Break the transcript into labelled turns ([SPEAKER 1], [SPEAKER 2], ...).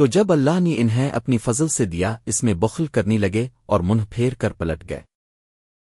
[SPEAKER 1] تو جب اللہ نے انہیں اپنی فضل سے دیا، اس میں بخل کرنے لگے اور منہ پھیر کر پلٹ گئے۔